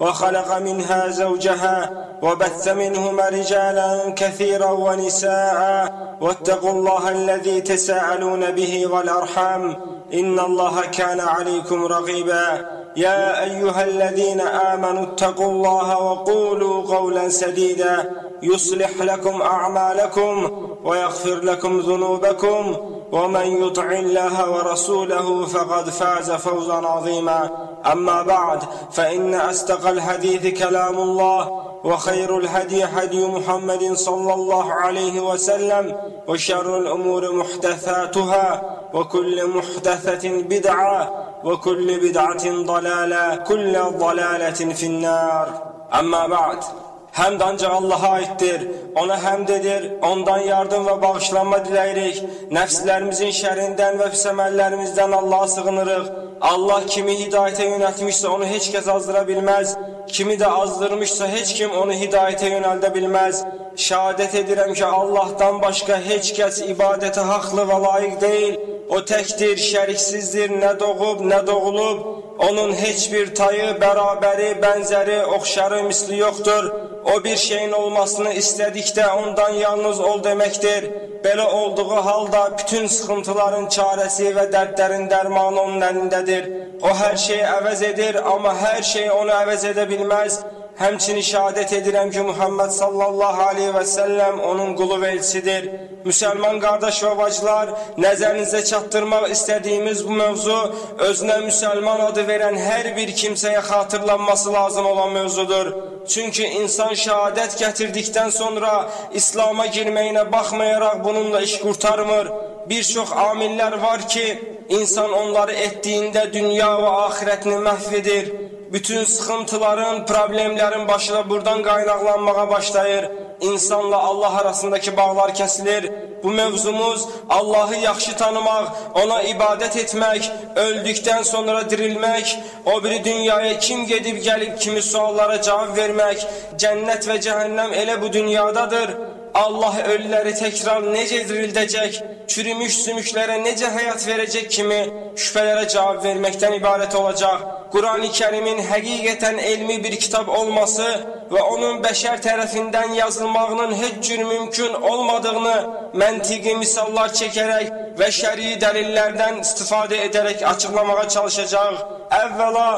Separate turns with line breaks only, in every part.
وخلق منها زوجها وبث منهما رجالا كثيرا ونساء. واتقوا الله الذي تساءلون به والأرحام. إن الله كان عليكم رقيبا يا أيها الذين آمنوا اتقوا الله وقولوا قولا سديدا. يصلح لكم أعمالكم ويغفر لكم ذنوبكم ومن يطع الله ورسوله فقد فاز فوزا عظيما. أما بعد فإن أصدق الحديث كلام الله وخير الهدي هدي محمد صلى الله عليه وسلم وشر الأمور محدثاتها وكل محدثة بدعة وكل بدعة ضلالة كل ضلالة في النار. أما بعد Həmd ancaq Allaha aiddir. Ona həmd edir, ondan yardım və bağışlanma diləyirik. Nəfslərimizin şərindən və pis əməllərimizdən Allaha sığınırıq. Allah kimi hidayətə yönəltmişsə onu heç kəs azdıra bilməz. Kimi də azdırmışsa heç kim onu hidayətə yönəldə bilməz. Şəhadət edirəm ki, Allahdan başqa heç kəs ibadətə haqlı və layiq deyil. O təkdir, şəriksizdir, nə doğub, nə doğulub. Onun heç bir tayı, bərabəri, bənzəri, oxşarı, misli yoxdur. O bir şeyin olmasını istədikdə ondan yalnız ol deməkdir. Belə olduğu halda bütün sıxıntıların çarəsi və dərdlərin dərmanı onun əlindədir. O hər şeyi əvəz edir, amma hər şey onu əvəz edə bilməz. Həmçini şəhadət edirəm ki, Muhammed sallallahu aleyhi və səlləm onun qulu və elçidir. Müsəlman qardaş və bacılar, nəzərinizə çatdırmaq istədiyimiz bu mövzu özünə müsəlman adı verən hər bir kimsəyə xatırlanması lazım olan mövzudur. Çünki insan şəhadət gətirdikdən sonra İslam'a girməyinə baxmayaraq bununla iş qurtarmır. Bir çox amillər var ki, insan onları etdiyində dünya və axirətini məhv edir. Bütün sıxıntıların, problemlərin başına buradan qaynaqlanmağa başlayır. İnsanla Allah arasındakı bağlar kəsilir. Bu mövzumuz Allahı yaxşı tanımaq, ona ibadət etmək, öldükdən sonra dirilmək, o biri dünyaya kim gedib gəlib kimi suallara cavab vermək, cənnət və cəhənnəm elə bu dünyadadır. Allah ölüləri təkrar necə dirildəcək, çürümüş sümüklərə necə həyat verəcək kimi şübhələrə cavab verməkdən ibarət olacaq. Qurani Kərimin həqiqətən elmi bir kitab olması və onun bəşər tərəfindən yazılmağının heç cür mümkün olmadığını məntiqi misallar çəkərək və şəri dəlillərdən istifadə edərək açıqlamağa çalışacaq. Əvvəla,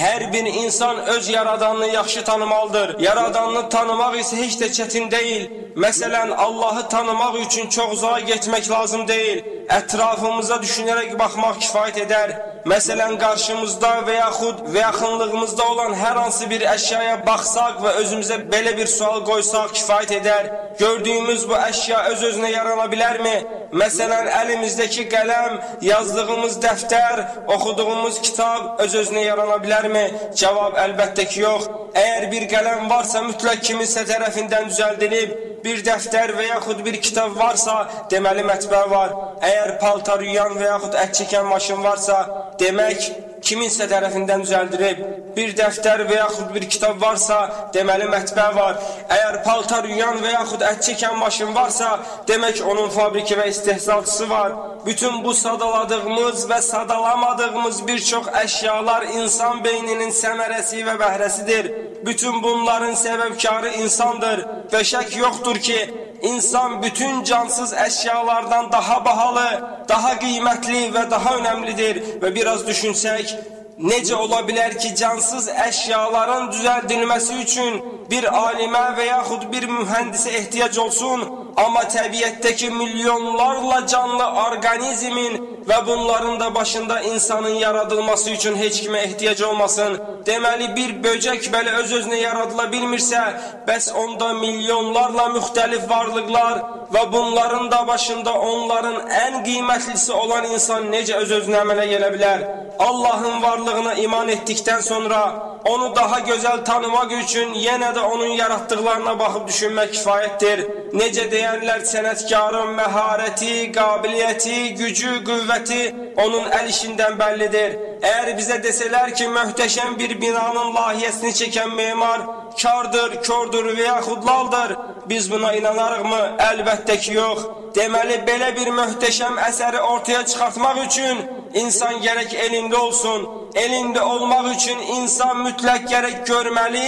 hər bir insan öz yaradanını yaxşı tanımalıdır. Yaradanını tanımaq isə heç də çətin deyil. Məsələn, Allahı tanımaq üçün çox uzağa getmək lazım deyil. Ətrafımıza düşünərək baxmaq kifayət edər. Məsələn, qarşımızda və yaxud və yaxınlığımızda olan hər hansı bir əşyaya baxsaq və özümüzə belə bir sual qoysaq kifayət edər. Gördüyümüz bu əşya öz-özünə yarana bilərmi? Məsələn, əlimizdəki qələm, yazdığımız dəftər, oxuduğumuz kitab öz-özünə yarana bilərmi? Cavab əlbəttə ki, yox. Əgər bir qələm varsa, mütləq kiminsə tərəfindən düzəldilib, bir dəftər və yaxud bir kitab varsa, deməli mətbə var. Əgər paltar yuyan və yaxud ət çəkən maşın varsa, demək kiminsə tərəfindən düzəldilib. Bir dəftər və yaxud bir kitab varsa, deməli mətbə var. Əgər paltar yuyan və yaxud ət çəkən maşın varsa, demək onun fabriki və istehsalçısı var. Bütün bu sadaladığımız və sadalamadığımız bir çox əşyalar insan beyninin səmərəsi və bəhrəsidir. Bütün bunların səbəbkarı insandır və şək yoxdur ki, insan bütün cansız əşyalardan daha bahalı, daha qiymətli və daha önəmlidir və biraz düşünsək, necə ola bilər ki, cansız əşyaların düzəldilməsi üçün bir alimə və yaxud bir mühəndisə ehtiyac olsun, ama təbiətdəki milyonlarla canlı orqanizmin və bunların da başında insanın yaradılması üçün heç kimə ehtiyac olmasın. Deməli, bir böcək belə öz-özünə yaradıla bilmirsə, bəs onda milyonlarla müxtəlif varlıqlar və bunların da başında onların ən qiymətlisi olan insan necə öz-özünə əmələ gələ bilər? Allahın varlığına iman etdikdən sonra onu daha gözəl tanımaq üçün yenə də onun yaratdıqlarına baxıb düşünmək kifayətdir. Necə deyənlər sənətkarın məharəti, qabiliyyəti, gücü, qüvvəti onun əl işindən bəllidir. Əgər bizə desələr ki, möhtəşəm bir binanın layihəsini çəkən memar kardır, kördür və yaxud laldır, biz buna inanarıqmı? Əlbəttə ki, yox. Deməli, belə bir möhtəşəm əsəri ortaya çıxartmaq üçün insan gərək elində olsun. Elində olmaq üçün insan mütləq gərək görməli,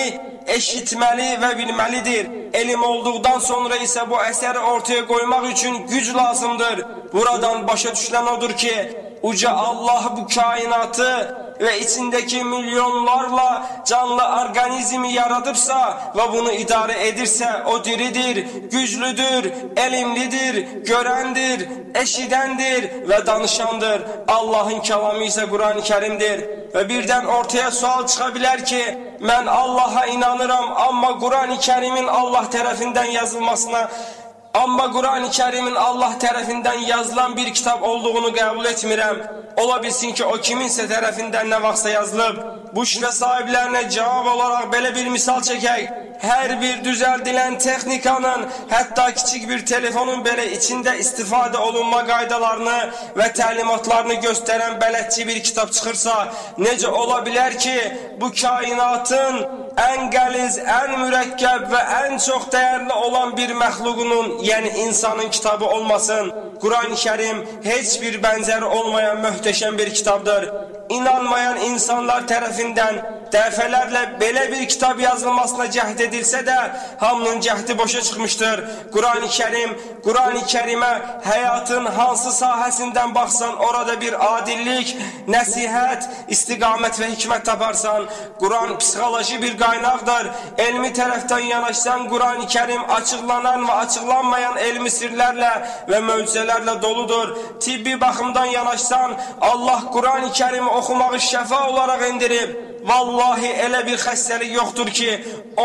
eşitməli və bilməlidir. Elm olduqdan sonra isə bu əsəri ortaya qoymaq üçün güc lazımdır. Buradan başa düşülən odur ki, uca Allah bu kainatı ve içindeki milyonlarla canlı organizmi yaratıpsa ve bunu idare edirse o diridir, güçlüdür, elimlidir, görendir, eşidendir ve danışandır. Allah'ın kelamı ise Kur'an-ı Kerim'dir. Ve birden ortaya sual çıkabilir ki ben Allah'a inanırım ama Kur'an-ı Kerim'in Allah tarafından yazılmasına Amma Qurani Kərimin Allah tərəfindən yazılan bir kitab olduğunu qəbul etmirəm. Ola bilsin ki, o kiminsə tərəfindən nə vaxtsa yazılıb. Bu şübhə sahiblərinə cavab olaraq belə bir misal çəkək. Hər bir düzəldilən texnikanın, hətta kiçik bir telefonun belə içində istifadə olunma qaydalarını və təlimatlarını göstərən bələdçi bir kitab çıxırsa, necə ola bilər ki, bu kainatın ən qəliz, ən mürəkkəb və ən çox dəyərli olan bir məxluqunun yəni insanın kitabı olmasın. Kur'an-ı Kerim heç bir bənzəri olmayan möhtəşəm bir kitabdır. İnanmayan insanlar tərəfindən dəfələrlə belə bir kitab yazılmasına cəhd edilsə də, hamının cəhdi boşa çıxmışdır. Kur'an-ı Kerim, Kur'an-ı Kerimə həyatın hansı sahəsindən baxsan, orada bir adillik, nəsihət, istiqamət və hikmət taparsan. Kur'an psixoloji bir qaynaqdır. Elmi tərəfdən yanaşsan, Kur'an-ı Kerim açıqlanan və açıqlanmayan elmi sirlərlə və möcüzələrlə doludur. Tibbi baxımdan yanaşsan, Allah Kur'an-ı Kerimi oxumağı şəfa olaraq indirib. Vallahi elə bir xəstəlik yoxdur ki,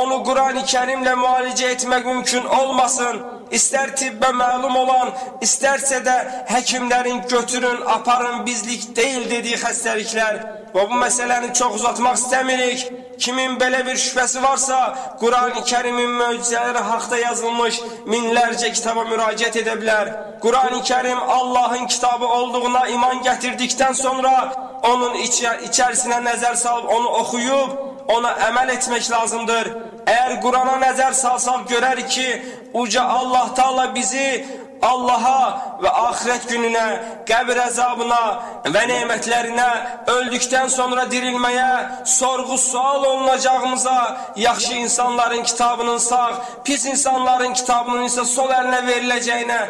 onu Kur'an-ı Kerimlə müalicə etmək mümkün olmasın. İstər tibbə məlum olan, istərsə də həkimlərin götürün, aparın bizlik deyil dediyi xəstəliklər. Və bu məsələni çox uzatmaq istəmirik. Kimin belə bir şübhəsi varsa, Quran-ı Kərimin möcüzələri haqda yazılmış minlərcə kitaba müraciət edə bilər. Quran-ı Kərim Allahın kitabı olduğuna iman gətirdikdən sonra onun içər içərisinə nəzər salıb onu oxuyub, ona əməl etmək lazımdır. Əgər Qurana nəzər salsaq görərik ki, uca Allah Taala bizi Allaha və axirət gününə, qəbir əzabına və nemətlərinə, öldükdən sonra dirilməyə, sorğu sual olunacağımıza, yaxşı insanların kitabının sağ, pis insanların kitabının isə sol əlinə veriləcəyinə,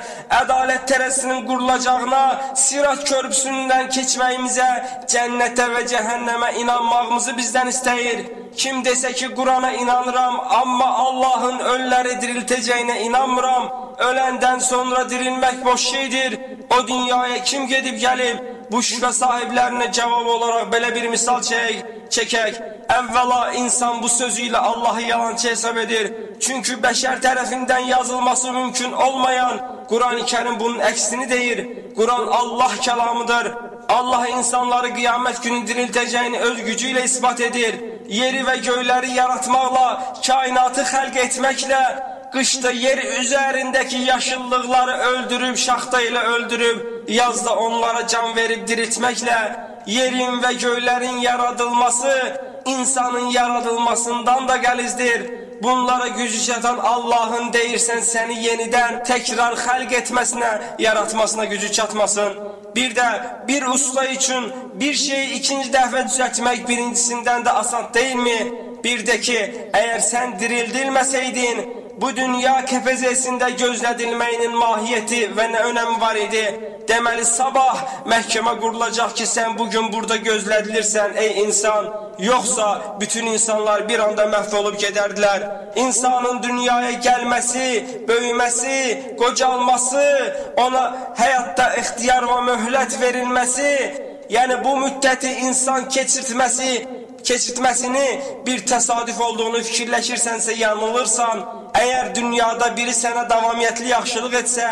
ədalət tərəsinin qurulacağına, sirat körpüsündən keçməyimizə, cənnətə və cəhənnəmə inanmağımızı bizdən istəyir. Kim desə ki, Qurana inanıram, amma Allahın ölüləri diriltəcəyinə inanmıram, öləndən sonra dirilmək boş şeydir. O dünyaya kim gedib gəlib? Bu şübhə sahiblərinə cavab olaraq belə bir misal çək, çəkək. Əvvəla insan bu sözü ilə Allahı yalançı hesab edir. Çünki bəşər tərəfindən yazılması mümkün olmayan Quran-ı Kərim bunun əksini deyir. Quran Allah kəlamıdır. Allah insanları qiyamət günü diriltəcəyini öz gücü ilə isbat edir. Yeri və göyləri yaratmaqla, kainatı xəlq etməklə, qışda yer üzərindəki yaşıllıqları öldürüb, şaxta ilə öldürüb, yazda onlara can verib diriltməklə, yerin və göylərin yaradılması insanın yaradılmasından da gəlizdir. Bunlara gücü çatan Allahın deyirsən səni yenidən təkrar xəlq etməsinə, yaratmasına gücü çatmasın. Bir də bir usta üçün bir şeyi ikinci dəfə düzəltmək birincisindən də asan deyilmi? Bir də ki, əgər sən dirildilməsəydin, bu dünya kefezesinde gözledilmeyinin mahiyeti ve ne önemi var idi? Demeli sabah məhkəmə qurulacaq ki, sen bugün burada gözledilirsen ey insan. Yoksa bütün insanlar bir anda məhv gedərdiler. İnsanın dünyaya gelmesi, böyümesi, qocalması, ona hayatta ihtiyar ve mühlet verilmesi, yani bu müddeti insan keçirtmesi, keçirtməsini bir təsadüf olduğunu fikirləşirsənsə yanılırsan, əgər dünyada biri sənə davamiyyətli yaxşılıq etsə,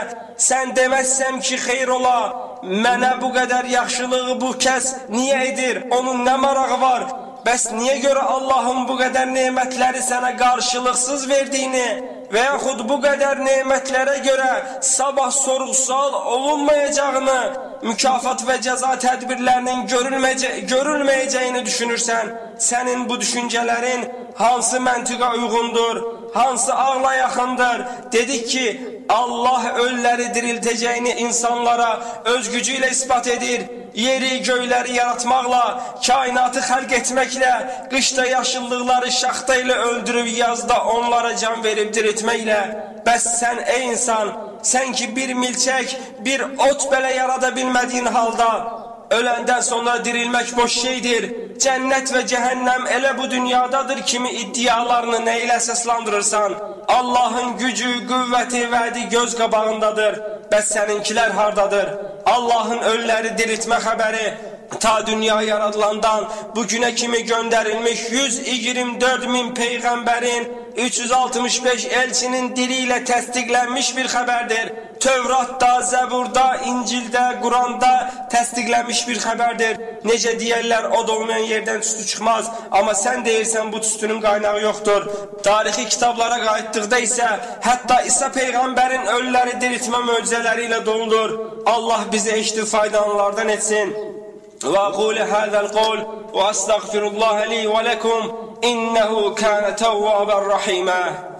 sən deməzsəm ki, xeyr ola, mənə bu qədər yaxşılığı bu kəs niyə edir, onun nə marağı var, bəs niyə görə Allahın bu qədər nemətləri sənə qarşılıqsız verdiyini və yaxud bu qədər nemətlərə görə sabah sorğu-sual olunmayacağını, mükafat və cəza tədbirlərinin görülməyəcə görülməyəcəyini düşünürsən, sənin bu düşüncələrin hansı məntiqə uyğundur, hansı ağla yaxındır? Dedik ki, Allah ölüləri diriltəcəyini insanlara öz gücü ilə ispat edir. Yeri, göyləri yaratmaqla, kainatı xəlq etməklə, qışda yaşıllıqları şaxta ilə öldürüb, yazda onlara can verib diriltməklə. Bəs sən ey insan, sən ki bir milçək, bir ot belə yarada bilmədiyin halda, Öləndən sonra dirilmək boş şeydir. Cənnət və cəhənnəm elə bu dünyadadır kimi iddialarını nə ilə əsaslandırırsan? Allahın gücü, qüvvəti, vədi göz qabağındadır. Bəs səninkilər hardadır? Allahın ölüləri diriltmə xəbəri ta dünya yaradılandan bugüne kimi gönderilmiş 124 min peygamberin 365 elçinin diliyle təsdiqlənmiş bir xəbərdir. Tövrat'ta, Zebur'da, İncil'de, Kur'an'da təsdiqlənmiş bir xəbərdir. Necə deyirlər, od olmayan yerdən tüstü çıxmaz, amma sən deyirsən bu tüstünün qaynağı yoxdur. Tarixi kitablara qayıtdıqda isə hətta İsa peyğəmbərin ölüləri diriltmə möcüzələri doludur. Allah bizi eşidib faydalanlardan etsin. Və qulu hazal qul və astəğfirullah li və lekum innehu kana tawwaban rahima.